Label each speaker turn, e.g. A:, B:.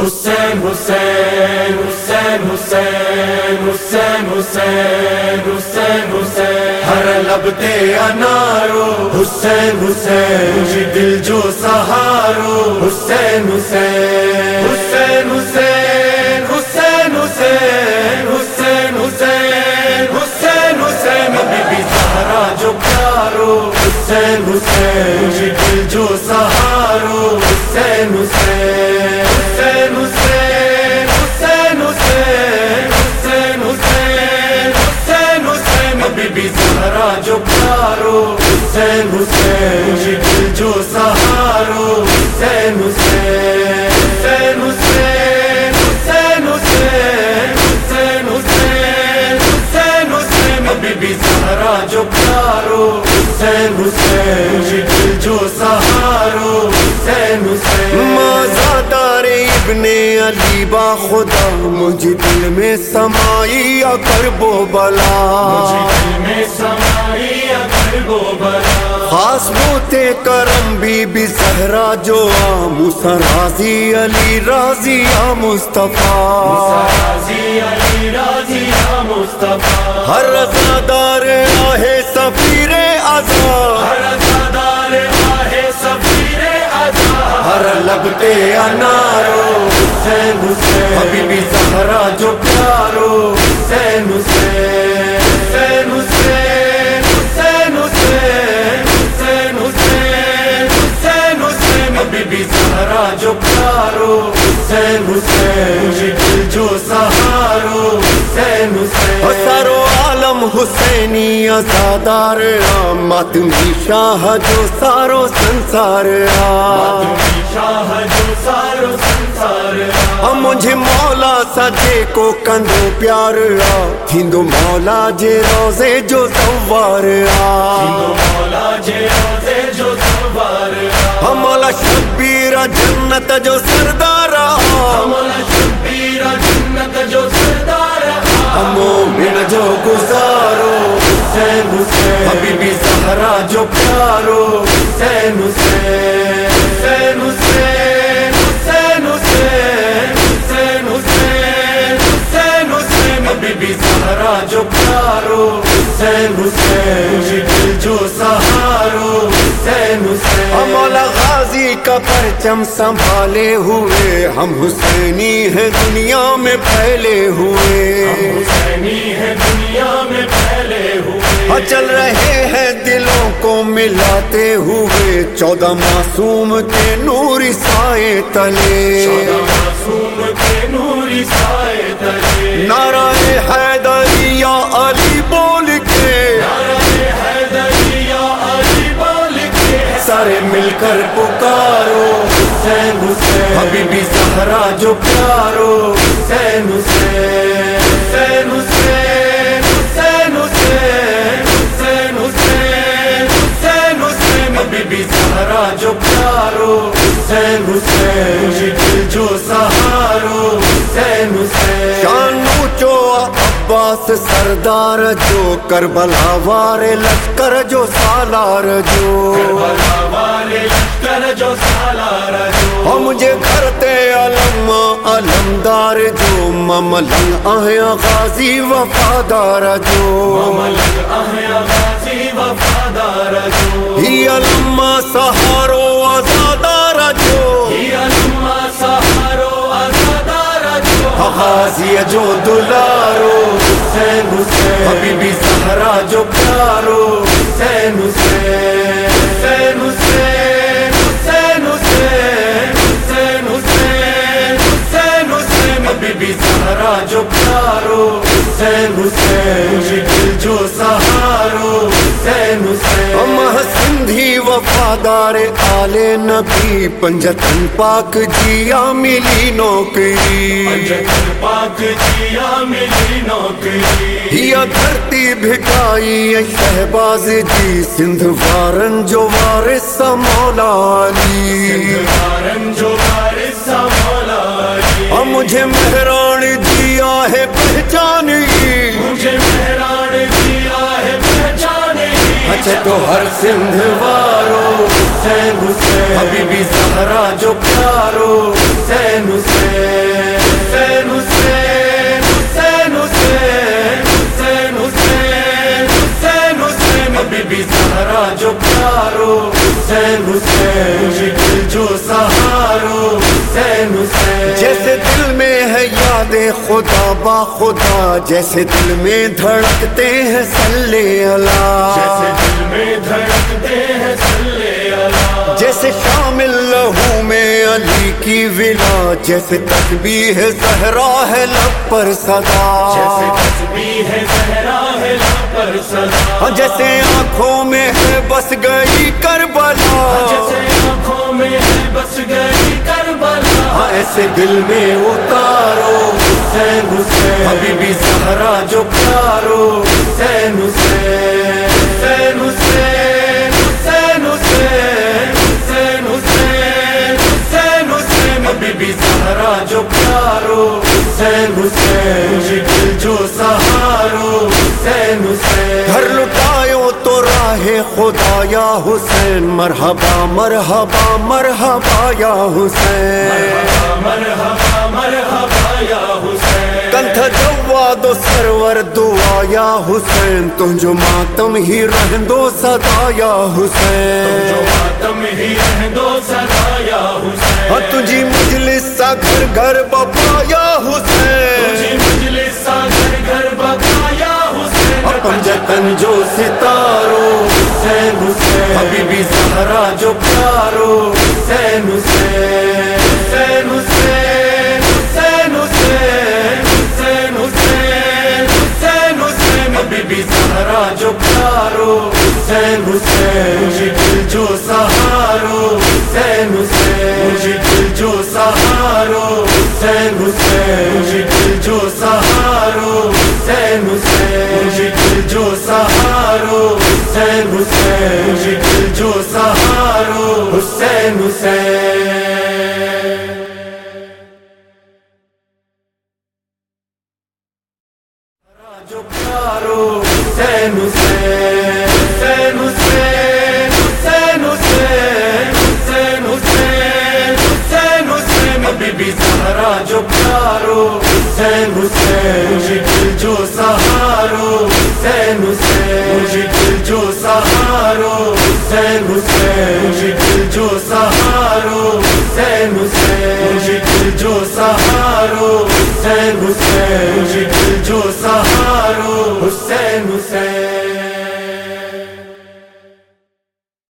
A: حسین حسین حسین حسین حسین حسین حسین حسین ہر لب تے انارو حسین حسین مجھے دل جو سہارو حسین حسین حسین حسین حسین حسین حسین حسین حسین حسین بی سہارا جو پیارو حسین حسین مجھے دل جو سہارو حسین حسین جو حسین حسین مجھے دل جو سہارو حسین حسین حسین حسین حسین حسین حسین حسین حسین حسین بی بی سہارا جو پیارو حسین حسین مجھے
B: ابن علی با خدا مجھے دل میں سمائی
A: اگر گو بلا۔
B: خاص بوتے کرم بی بی زہرا جو آ موسیٰ راضی علی راضی آ مصطفیٰ۔ ہر رضادار آہے سفیر آزاد۔
A: ہر
B: لبتے انارو
A: حسین حسین۔
B: حبیبی سہرا جو پیارو۔
A: حسین حسین۔ حسین حسین۔ حسین حسین۔ حسین حسین۔ حسین حسین۔ بی بی سہارا جو پیارو۔ حسین حسین۔
B: حسینی ازادار ماتمی شاہ جو سارو سنسار آ
A: شاہ جو سارو سنسار
B: مجھے مولا سجے کو کندو پیار آ تھیندو مولا جے روزے جو سوار آ
A: مولا
B: شبیر جنت جو سردار آ
A: حسین حسین
B: حبیبی زہرا جو پیارو،
A: حسین حسین حسین حسین حسین حسین حسین حسین حسین حسین۔ جو پیارو، حسین حسین۔ دل جو سہارو، حسین حسین۔
B: مولا غازی کا پرچم سنبھالے ہوئے۔ ہم حسینی ہیں دنیا میں پھیلے ہوئے۔
A: حسینی ہے دنیا میں پھیلے ہوئے۔
B: چل رہے ہیں دلوں کو ملاتے ہوئے چودہ معصوم کے نور سائے تلے۔
A: معصوم کے نوری سائے تلے۔
B: نعرہ حیدری یا علی بول کے۔ سارے مل کر پکارو۔
A: حسین حسین۔
B: حبیبی زہرا جو پیارو۔
A: حسین حسین۔
B: عباس سردار جو کربلا وارے لشکر جو سالار جو
A: جو سالار جو
B: مجھے کرتے علم علمدار جو مملنگ آیا غازی وفادار جو
A: ملک احیا غازی وفادار جو
B: ہی علم سہارو آزادار جو
A: یہ علما سہارو آزادار جو
B: غازی جو دلارو
A: حسین
B: حبیبی سہرا جو پیارو،
A: حسین حسین حسین حسین حسین حسین حسین حسین حسین حسین۔ بی بی سہارا جو پیارو، حسین حسین۔ دل جو سہارو، حسین حسین۔
B: وفادار آل نبی پنجتن پاک جیا ملی نوکری۔
A: جگن پاک جیا ملی نوکری۔
B: یا دھرتی بھکائی شہباز جی سندھ وارن جو وارث مولا علی۔
A: جو وارث مولا علی۔
B: مجھے مہران دیا ہے
A: ہے تو ہر سندھ وارو حسین حسین۔ ابھی بھی سہرا جو پیارو حسین حسین۔ حسین حسین حسین حسین۔ حسین حسین حسین حسین۔ ابھی بھی سہرا جو پیارو حسین حسین۔ مجھے دل جو سہارو حسین حسین۔ جیسے دل میں ہے یادیں خدا با خدا جیسے دل میں دھڑکتے ہیں سلے اللہ۔ کی ولا جیسے تسبیح ہے زہرا ہے لب پر صدا۔
B: جیسے تسبیح ہے زہرا ہے لب پر صدا۔
A: ہاں جیسے آنکھوں میں ہے بس گئی کربلا۔
B: جیسے آنکھوں میں ہے بس گئی کربلا۔
A: ہاں ایسے دل میں اتارو حسین حسین۔ ابھی بھی سہرا جو پیارو حسین حسین۔ تو راہ خدا یا حسین، مرحبا مرحبا مرحبا یا حسین۔
B: مرحبا مرحبا یا حسین
A: کنتھ جواد و سرور، دعا یا حسین۔ تجھو ماتم ہی رہندو صدا یا
B: جو
A: حسین
B: ماتم ہی رہ دو سدا یا حسین۔
A: ہاں تجھی مجلس سا گھر گھر بپا یا حسین۔
B: تجھے مجلس سا گھر گھر بتایا حسین
A: جتن جو ستارو حسین حسین ابھی بھی سہرا جو پیارو حسین حسین حسین حسین حسین حسین حسین حسین حسین حسین ابھی بھی سہرا جو پیارو حسین حسین مجھے دل جو سہارو حسین حسین مجھے دل جو سہارو حسین حسین مجھے دل جو سہارو حسین حسین حسین حسین مجھے دل جو سہارو، حسین حسین۔ جو پیارو، حسین حسین حسین حسین حسین حسین حسین حسین حسین۔ حسین ابھی بھی سہرا جو پیارو، حسین حسین۔ مجھے جو سہارو، حسین حسین۔ سہارو، حسین حسین۔ مجھے دل جو سہارو، حسین حسین۔ مجھے دل جو سہارو، حسین حسین۔ مجھے دل جو سہارو، حسین حسین۔